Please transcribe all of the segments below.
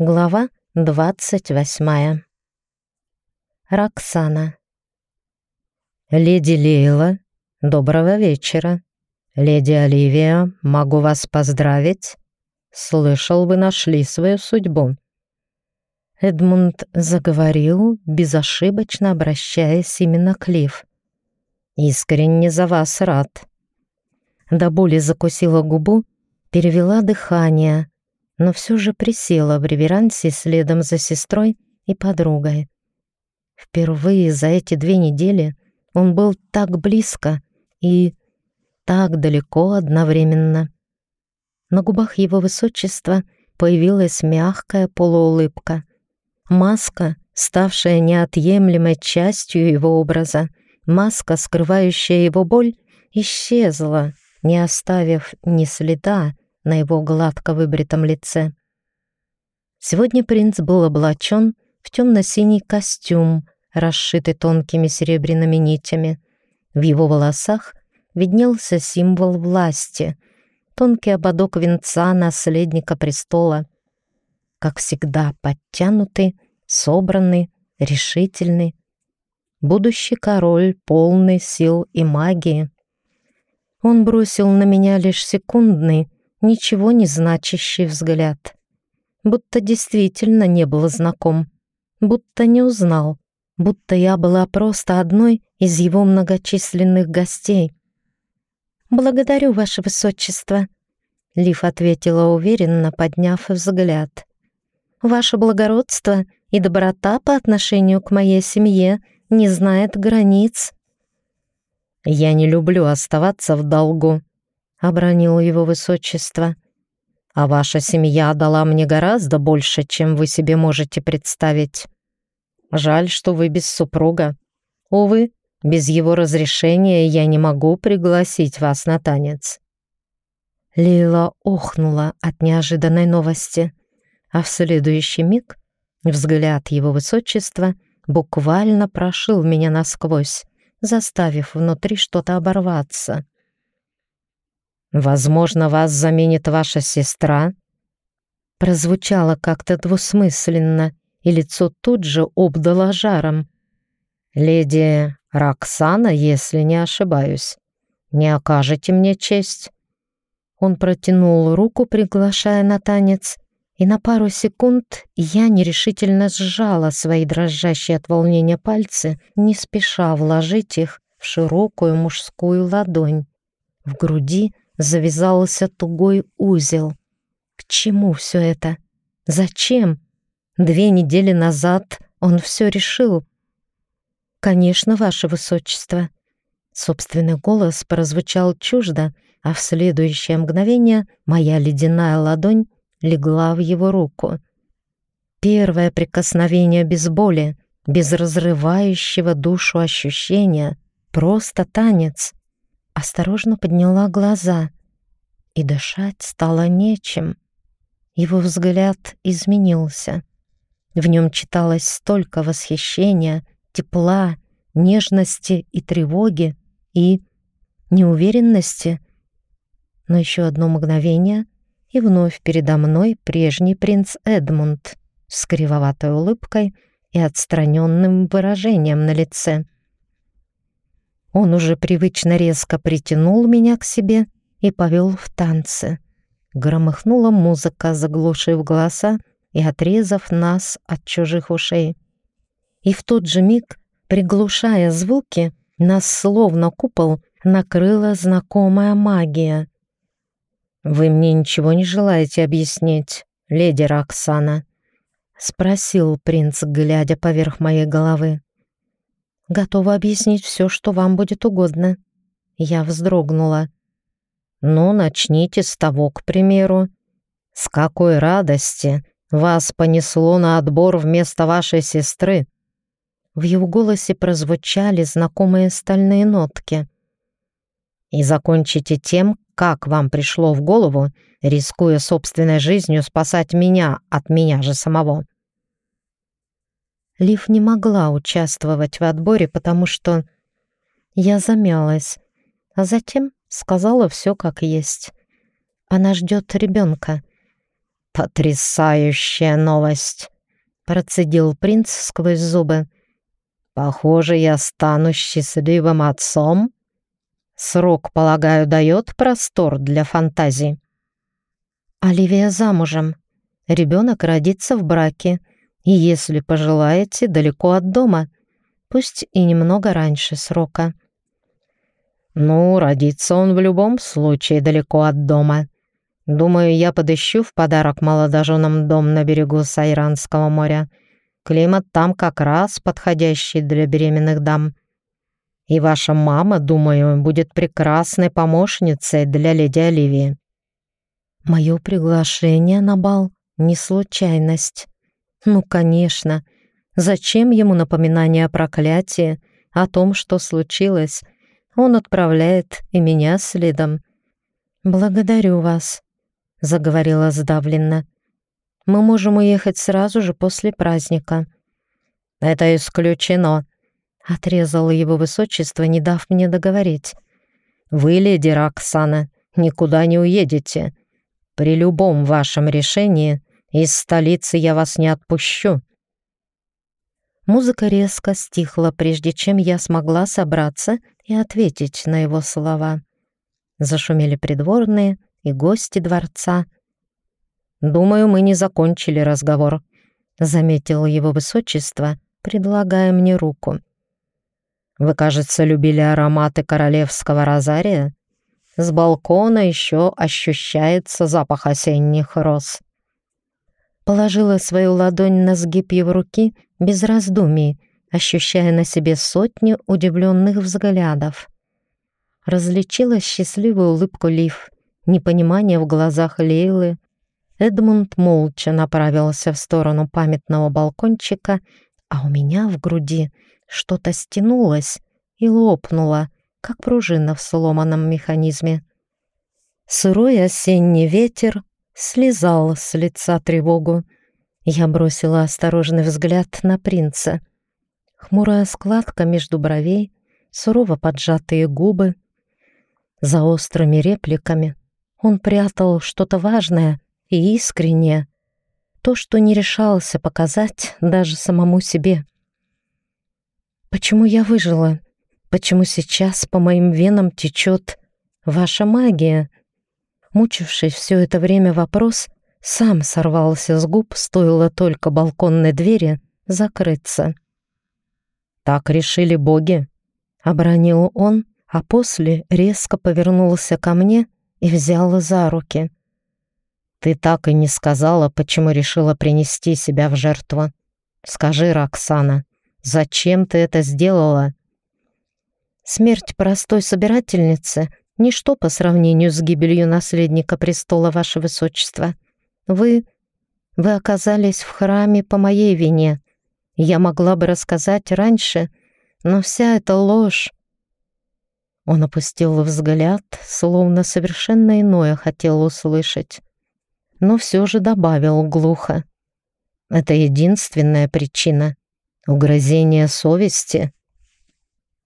Глава двадцать восьмая. Роксана. «Леди Лейла, доброго вечера. Леди Оливия, могу вас поздравить. Слышал, вы нашли свою судьбу». Эдмунд заговорил, безошибочно обращаясь именно к Лив. «Искренне за вас рад». До боли закусила губу, перевела дыхание — но все же присела в реверансе следом за сестрой и подругой. Впервые за эти две недели он был так близко и так далеко одновременно. На губах его высочества появилась мягкая полуулыбка. Маска, ставшая неотъемлемой частью его образа, маска, скрывающая его боль, исчезла, не оставив ни следа, на его гладко выбритом лице. Сегодня принц был облачен в темно-синий костюм, расшитый тонкими серебряными нитями. В его волосах виднелся символ власти, тонкий ободок венца наследника престола. Как всегда, подтянутый, собранный, решительный. Будущий король, полный сил и магии. Он бросил на меня лишь секундный, ничего не значащий взгляд. Будто действительно не был знаком, будто не узнал, будто я была просто одной из его многочисленных гостей. «Благодарю, Ваше Высочество», — Лив ответила уверенно, подняв взгляд. «Ваше благородство и доброта по отношению к моей семье не знает границ». «Я не люблю оставаться в долгу», — обронил его высочество. «А ваша семья дала мне гораздо больше, чем вы себе можете представить. Жаль, что вы без супруга. Увы, без его разрешения я не могу пригласить вас на танец». Лила охнула от неожиданной новости, а в следующий миг взгляд его высочества буквально прошил меня насквозь, заставив внутри что-то оборваться. Возможно, вас заменит ваша сестра?» Прозвучало как-то двусмысленно, и лицо тут же обдало жаром. «Леди Роксана, если не ошибаюсь, не окажете мне честь?» Он протянул руку, приглашая на танец, и на пару секунд я нерешительно сжала свои дрожащие от волнения пальцы, не спеша вложить их в широкую мужскую ладонь. В груди — завязался тугой узел. К чему все это? Зачем? Две недели назад он все решил. «Конечно, ваше высочество». Собственный голос прозвучал чуждо, а в следующее мгновение моя ледяная ладонь легла в его руку. Первое прикосновение без боли, без разрывающего душу ощущения, просто танец осторожно подняла глаза, и дышать стало нечем. Его взгляд изменился. В нем читалось столько восхищения, тепла, нежности и тревоги, и неуверенности. Но еще одно мгновение, и вновь передо мной прежний принц Эдмунд с кривоватой улыбкой и отстраненным выражением на лице — он уже привычно резко притянул меня к себе и повел в танцы. Громыхнула музыка, заглушив голоса и отрезав нас от чужих ушей. И в тот же миг, приглушая звуки, нас словно купол накрыла знакомая магия. «Вы мне ничего не желаете объяснить, леди Роксана?» — спросил принц, глядя поверх моей головы. Готова объяснить все, что вам будет угодно». Я вздрогнула. «Ну, начните с того, к примеру. С какой радости вас понесло на отбор вместо вашей сестры?» В его голосе прозвучали знакомые стальные нотки. «И закончите тем, как вам пришло в голову, рискуя собственной жизнью, спасать меня от меня же самого». Лив не могла участвовать в отборе, потому что я замялась, а затем сказала все как есть. Она ждет ребенка. «Потрясающая новость!» — процедил принц сквозь зубы. «Похоже, я стану счастливым отцом. Срок, полагаю, дает простор для фантазий». «Оливия замужем. Ребенок родится в браке, и, если пожелаете, далеко от дома, пусть и немного раньше срока». «Ну, родится он в любом случае далеко от дома», Думаю, я подыщу в подарок молодоженам дом на берегу Сайранского моря. Климат там как раз подходящий для беременных дам. И ваша мама, думаю, будет прекрасной помощницей для леди Оливии. Мое приглашение на бал — не случайность. Ну, конечно. Зачем ему напоминание о проклятии, о том, что случилось? Он отправляет и меня следом. Благодарю вас заговорила сдавленно. Мы можем уехать сразу же после праздника. Это исключено, отрезало его высочество, не дав мне договорить. Вы, леди Роксана, никуда не уедете. При любом вашем решении из столицы я вас не отпущу. Музыка резко стихла, прежде чем я смогла собраться и ответить на его слова. Зашумели придворные, и гости дворца. «Думаю, мы не закончили разговор», — заметил его высочество, предлагая мне руку. «Вы, кажется, любили ароматы королевского розария? С балкона еще ощущается запах осенних роз». Положила свою ладонь на сгиб его руки без раздумий, ощущая на себе сотни удивленных взглядов. Различила счастливую улыбку Лив непонимание в глазах Лейлы. Эдмунд молча направился в сторону памятного балкончика, а у меня в груди что-то стянулось и лопнуло, как пружина в сломанном механизме. Сырой осенний ветер слезал с лица тревогу. Я бросила осторожный взгляд на принца. Хмурая складка между бровей, сурово поджатые губы. За острыми репликами он прятал что-то важное и искреннее, то, что не решался показать даже самому себе. Почему я выжила? Почему сейчас по моим венам течет ваша магия? Мучивший все это время вопрос сам сорвался с губ, стоило только балконной двери закрыться. «Так решили боги», — обронил он, а после резко повернулся ко мне — и взяла за руки. «Ты так и не сказала, почему решила принести себя в жертву. Скажи, Роксана, зачем ты это сделала?» «Смерть простой собирательницы — ничто по сравнению с гибелью наследника престола, ваше высочество. Вы... вы оказались в храме по моей вине. Я могла бы рассказать раньше, но вся эта ложь, он опустил взгляд, словно совершенно иное хотел услышать. Но все же добавил глухо. «Это единственная причина. Угрозение совести.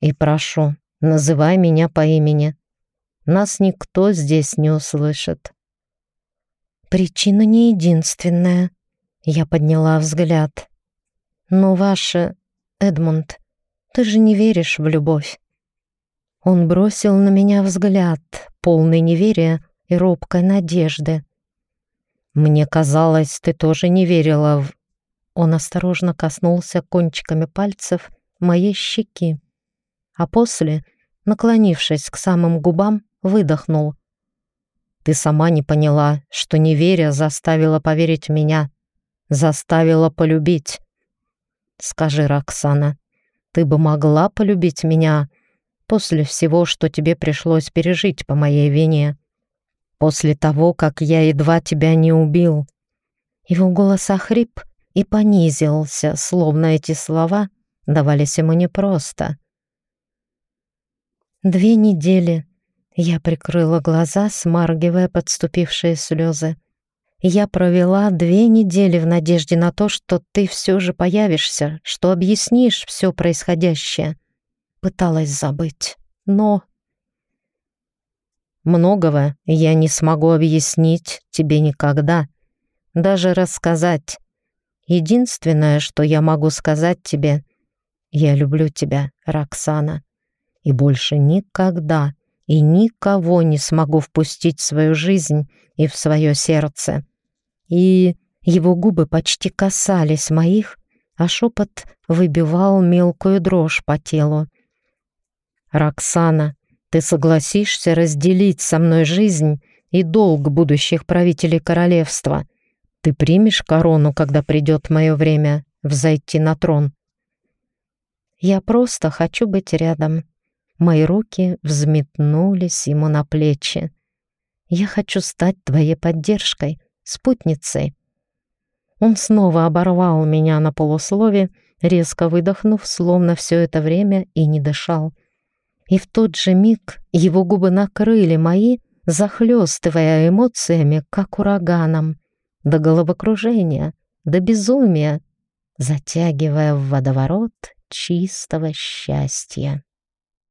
И прошу, называй меня по имени. Нас никто здесь не услышит». «Причина не единственная», — я подняла взгляд. «Но ваше, Эдмунд, ты же не веришь в любовь. Он бросил на меня взгляд, полный неверия и робкой надежды. «Мне казалось, ты тоже не верила в...» Он осторожно коснулся кончиками пальцев моей щеки, а после, наклонившись к самым губам, выдохнул. «Ты сама не поняла, что неверие заставила поверить в меня, заставила полюбить. Скажи, Роксана, ты бы могла полюбить меня, после всего, что тебе пришлось пережить по моей вине. После того, как я едва тебя не убил». Его голос охрип и понизился, словно эти слова давались ему непросто. Две недели я прикрыла глаза, смаргивая подступившие слезы. Я провела две недели в надежде на то, что ты все же появишься, что объяснишь все происходящее пыталась забыть, но... Многого я не смогу объяснить тебе никогда, даже рассказать. Единственное, что я могу сказать тебе, я люблю тебя, Роксана, и больше никогда и никого не смогу впустить в свою жизнь и в свое сердце. И его губы почти касались моих, а шепот выбивал мелкую дрожь по телу. «Роксана, ты согласишься разделить со мной жизнь и долг будущих правителей королевства? Ты примешь корону, когда придет мое время взойти на трон?» «Я просто хочу быть рядом». Мои руки взметнулись ему на плечи. «Я хочу стать твоей поддержкой, спутницей». Он снова оборвал меня на полуслове, резко выдохнув, словно все это время и не дышал. И в тот же миг его губы накрыли мои, захлестывая эмоциями, как ураганом, до головокружения, до безумия, затягивая в водоворот чистого счастья.